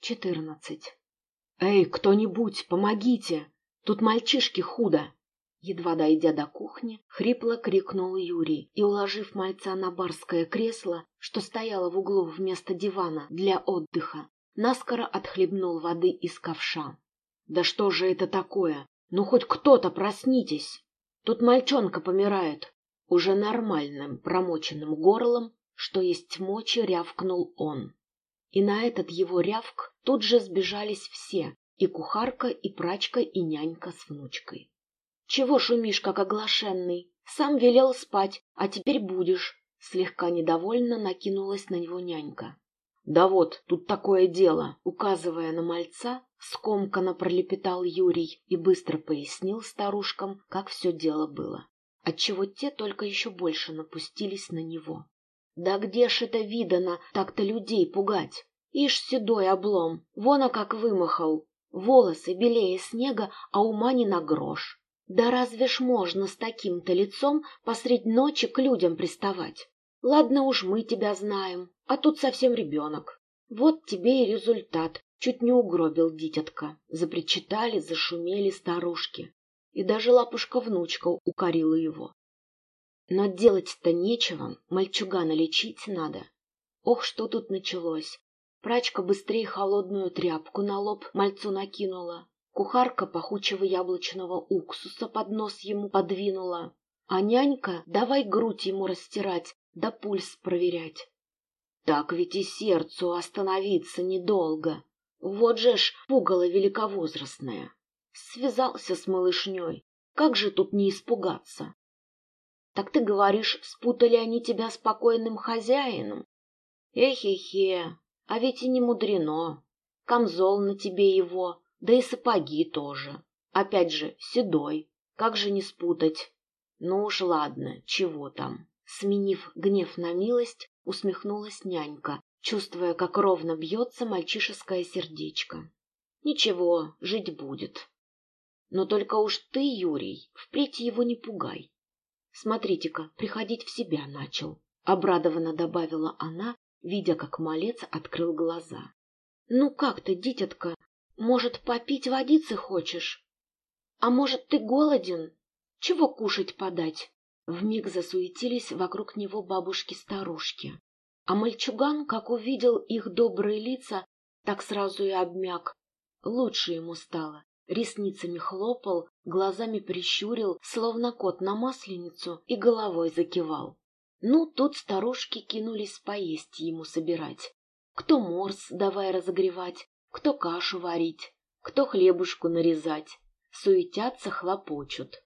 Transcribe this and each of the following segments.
Четырнадцать. «Эй, кто-нибудь, помогите! Тут мальчишки худо!» Едва дойдя до кухни, хрипло крикнул Юрий и, уложив мальца на барское кресло, что стояло в углу вместо дивана для отдыха, наскоро отхлебнул воды из ковша. «Да что же это такое? Ну хоть кто-то проснитесь! Тут мальчонка помирает!» Уже нормальным промоченным горлом, что есть мочи, рявкнул он. И на этот его рявк тут же сбежались все, и кухарка, и прачка, и нянька с внучкой. «Чего шумишь, как оглашенный? Сам велел спать, а теперь будешь!» Слегка недовольно накинулась на него нянька. «Да вот, тут такое дело!» Указывая на мальца, скомканно пролепетал Юрий и быстро пояснил старушкам, как все дело было. Отчего те только еще больше напустились на него. «Да где ж это видано так-то людей пугать? Ишь, седой облом, вон а как вымахал! Волосы белее снега, а ума не на грош!» Да разве ж можно с таким-то лицом посредь ночи к людям приставать? Ладно уж мы тебя знаем, а тут совсем ребенок. Вот тебе и результат. Чуть не угробил дитятка. Запричитали, зашумели старушки. И даже лапушка-внучка укорила его. Но делать-то нечего, мальчугана лечить надо. Ох, что тут началось. Прачка быстрее холодную тряпку на лоб мальцу накинула, Кухарка пахучего яблочного уксуса под нос ему подвинула, а нянька давай грудь ему растирать да пульс проверять. Так ведь и сердцу остановиться недолго. Вот же ж пугало великовозрастное. Связался с малышней. Как же тут не испугаться? Так ты говоришь, спутали они тебя с покойным хозяином? Эхе-хе, а ведь и не мудрено. Камзол на тебе его, да и сапоги тоже. Опять же, седой. Как же не спутать? Ну уж ладно, чего там. Сменив гнев на милость, усмехнулась нянька, чувствуя, как ровно бьется мальчишеское сердечко. Ничего, жить будет. Но только уж ты, Юрий, впредь его не пугай. Смотрите-ка, приходить в себя начал. Обрадованно добавила она, видя, как малец открыл глаза. Ну как ты, дитятка, может, попить водицы хочешь? А может, ты голоден? Чего кушать подать? Вмиг засуетились вокруг него бабушки-старушки. А мальчуган, как увидел их добрые лица, так сразу и обмяк. Лучше ему стало. Ресницами хлопал, глазами прищурил, словно кот на масленицу, и головой закивал. Ну, тут старушки кинулись поесть ему собирать. Кто морс давай разогревать, кто кашу варить, кто хлебушку нарезать. Суетятся, хлопочут.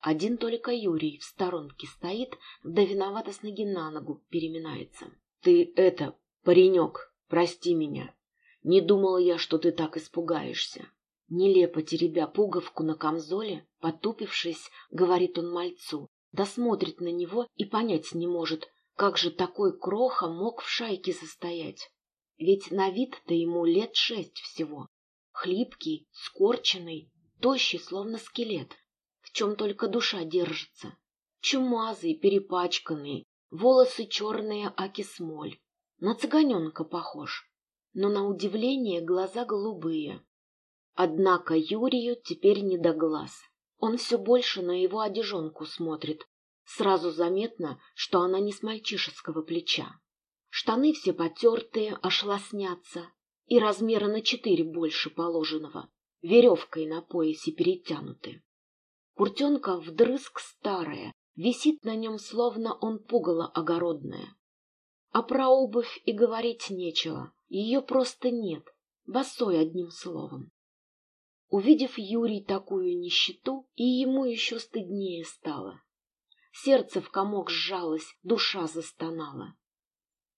Один только Юрий в сторонке стоит, да виновато с ноги на ногу переминается. Ты это, паренек, прости меня. Не думала я, что ты так испугаешься. Нелепо теребя пуговку на камзоле, потупившись, говорит он мальцу, да смотрит на него и понять не может, как же такой кроха мог в шайке состоять. Ведь на вид-то ему лет шесть всего. Хлипкий, скорченный, тощий, словно скелет. В чем только душа держится. Чумазый, перепачканный, волосы черные, аки смоль. На цыганенка похож, но на удивление глаза голубые. Однако Юрию теперь не до глаз. Он все больше на его одежонку смотрит. Сразу заметно, что она не с мальчишеского плеча. Штаны все потертые, аж лоснятся, и размера на четыре больше положенного, веревкой на поясе перетянуты. Куртенка вдрызг старая, висит на нем, словно он пугало огородное. А про обувь и говорить нечего, ее просто нет, босой одним словом. Увидев Юрий такую нищету, и ему еще стыднее стало. Сердце в комок сжалось, душа застонала.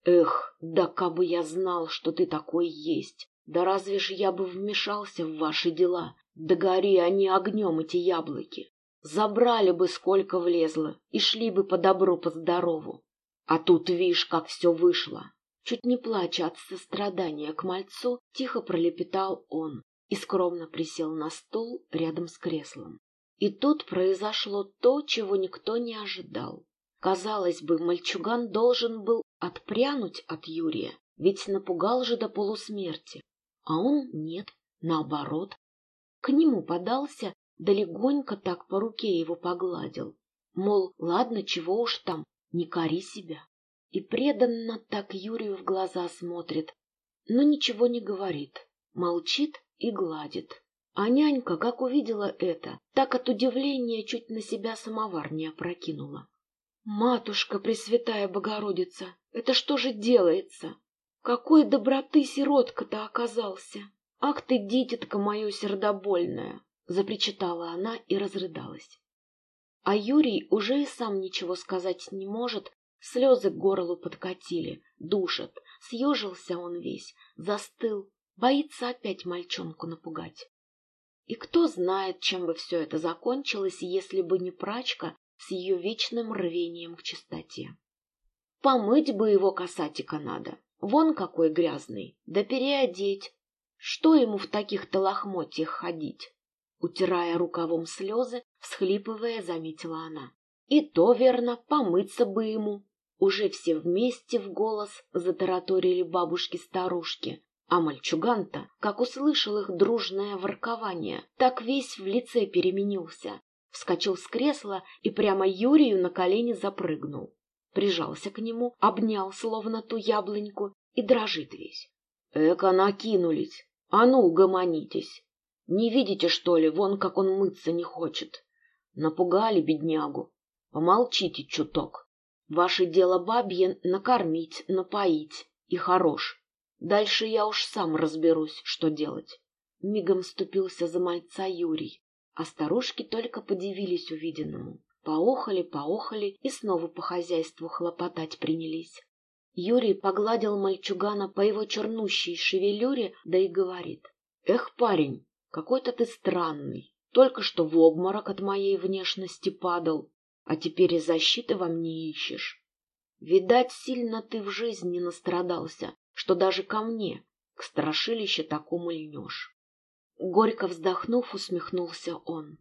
Эх, да кабы я знал, что ты такой есть, да разве ж я бы вмешался в ваши дела? Да гори они огнем, эти яблоки. Забрали бы, сколько влезло, и шли бы по добру, по здорову. А тут, видишь, как все вышло. Чуть не плача от сострадания к мальцу, тихо пролепетал он и скромно присел на стул рядом с креслом. И тут произошло то, чего никто не ожидал. Казалось бы, мальчуган должен был отпрянуть от Юрия, ведь напугал же до полусмерти. А он нет, наоборот. К нему подался, да легонько так по руке его погладил. Мол, ладно, чего уж там, не кори себя. И преданно так Юрию в глаза смотрит, но ничего не говорит, молчит и гладит. А нянька, как увидела это, так от удивления чуть на себя самовар не опрокинула. «Матушка Пресвятая Богородица, это что же делается? Какой доброты сиротка-то оказался! Ах ты, дитятка мое сердобольное!» Запричитала она и разрыдалась. А Юрий уже и сам ничего сказать не может, слезы к горлу подкатили, душат. Съежился он весь, застыл, боится опять мальчонку напугать. И кто знает, чем бы все это закончилось, если бы не прачка с ее вечным рвением к чистоте. Помыть бы его касатика надо, вон какой грязный, да переодеть. Что ему в таких-то лохмотьях ходить? Утирая рукавом слезы, всхлипывая, заметила она. И то верно, помыться бы ему. Уже все вместе в голос затараторили бабушки-старушки, а мальчуган-то, как услышал их дружное воркование, так весь в лице переменился. Вскочил с кресла и прямо Юрию на колени запрыгнул. Прижался к нему, обнял словно ту яблоньку и дрожит весь. Эка накинулись. А ну, угомонитесь. Не видите, что ли, вон как он мыться не хочет? Напугали беднягу. Помолчите чуток. Ваше дело бабье накормить, напоить. И хорош. Дальше я уж сам разберусь, что делать. Мигом вступился за мальца Юрий, а старушки только подивились увиденному. Поохали, поохали и снова по хозяйству хлопотать принялись. Юрий погладил мальчугана по его чернущей шевелюре, да и говорит. «Эх, парень, какой-то ты странный. Только что в обморок от моей внешности падал, а теперь и защиты во мне ищешь. Видать, сильно ты в жизни настрадался, что даже ко мне, к страшилище такому льнешь. Горько вздохнув, усмехнулся он.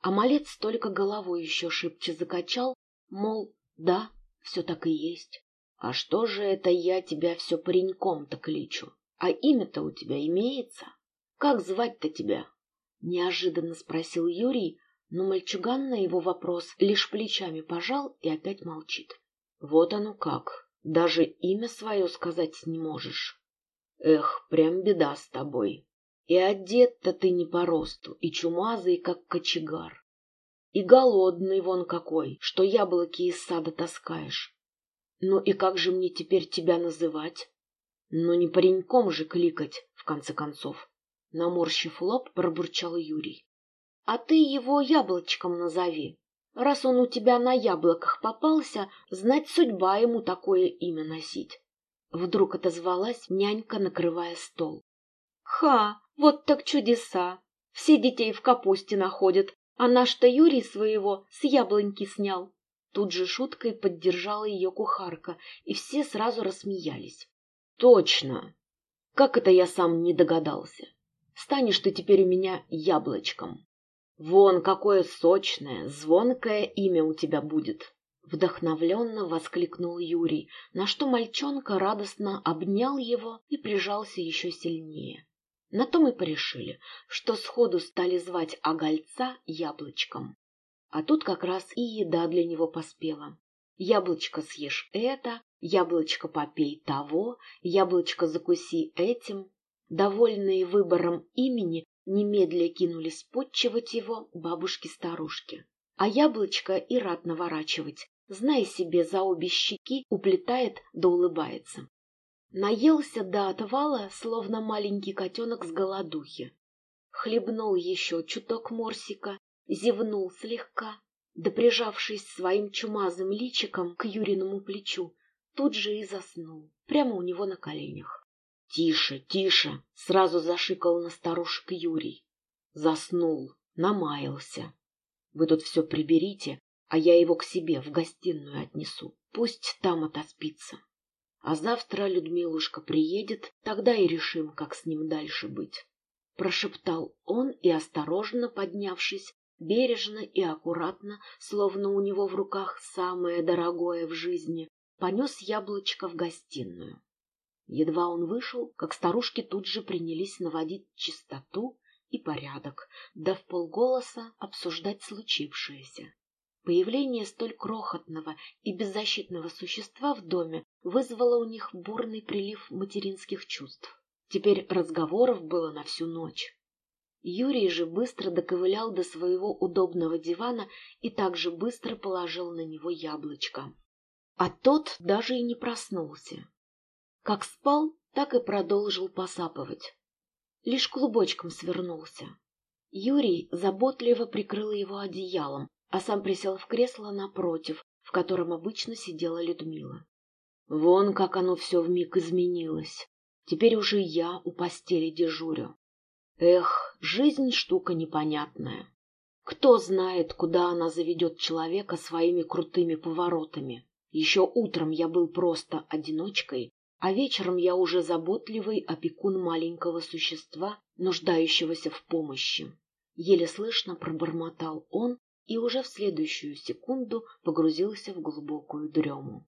А малец только головой еще шибче закачал, мол, да, все так и есть. А что же это я тебя все пареньком-то кличу? А имя-то у тебя имеется? Как звать-то тебя? Неожиданно спросил Юрий, но мальчуган на его вопрос лишь плечами пожал и опять молчит. Вот оно как. Даже имя свое сказать не можешь. Эх, прям беда с тобой. И одет-то ты не по росту, и чумазый, как кочегар. И голодный вон какой, что яблоки из сада таскаешь. Ну и как же мне теперь тебя называть? Ну не пареньком же кликать, в конце концов. Наморщив лоб, пробурчал Юрий. А ты его яблочком назови. Раз он у тебя на яблоках попался, знать судьба ему такое имя носить. Вдруг отозвалась нянька, накрывая стол. Ха, вот так чудеса! Все детей в капусте находят, а наш-то Юрий своего с яблоньки снял. Тут же шуткой поддержала ее кухарка, и все сразу рассмеялись. Точно! Как это я сам не догадался? Станешь ты теперь у меня яблочком. Вон какое сочное, звонкое имя у тебя будет. Вдохновленно воскликнул Юрий, на что мальчонка радостно обнял его и прижался еще сильнее. На том и порешили, что сходу стали звать Огольца яблочком. А тут как раз и еда для него поспела. Яблочко съешь это, яблочко попей того, яблочко закуси этим. Довольные выбором имени, немедля кинулись подчивать его бабушки-старушки. А яблочко и рад наворачивать, зная себе за обе щеки, уплетает да улыбается. Наелся до отвала, словно маленький котенок с голодухи. Хлебнул еще чуток морсика, зевнул слегка, да прижавшись своим чумазым личиком к Юриному плечу, тут же и заснул, прямо у него на коленях. Тише, тише, сразу зашикал на старушек Юрий. Заснул, намаялся. Вы тут все приберите, а я его к себе в гостиную отнесу. Пусть там отоспится. А завтра Людмилушка приедет, тогда и решим, как с ним дальше быть. Прошептал он и, осторожно поднявшись, бережно и аккуратно, словно у него в руках самое дорогое в жизни, понес яблочко в гостиную. Едва он вышел, как старушки тут же принялись наводить чистоту и порядок, да в полголоса обсуждать случившееся. Появление столь крохотного и беззащитного существа в доме вызвало у них бурный прилив материнских чувств. Теперь разговоров было на всю ночь. Юрий же быстро доковылял до своего удобного дивана и также быстро положил на него яблочко. А тот даже и не проснулся. Как спал, так и продолжил посапывать. Лишь клубочком свернулся. Юрий заботливо прикрыл его одеялом, а сам присел в кресло напротив, в котором обычно сидела Людмила. Вон как оно все вмиг изменилось. Теперь уже я у постели дежурю. Эх, жизнь штука непонятная. Кто знает, куда она заведет человека своими крутыми поворотами. Еще утром я был просто одиночкой, а вечером я уже заботливый опекун маленького существа, нуждающегося в помощи. Еле слышно пробормотал он и уже в следующую секунду погрузился в глубокую дрему.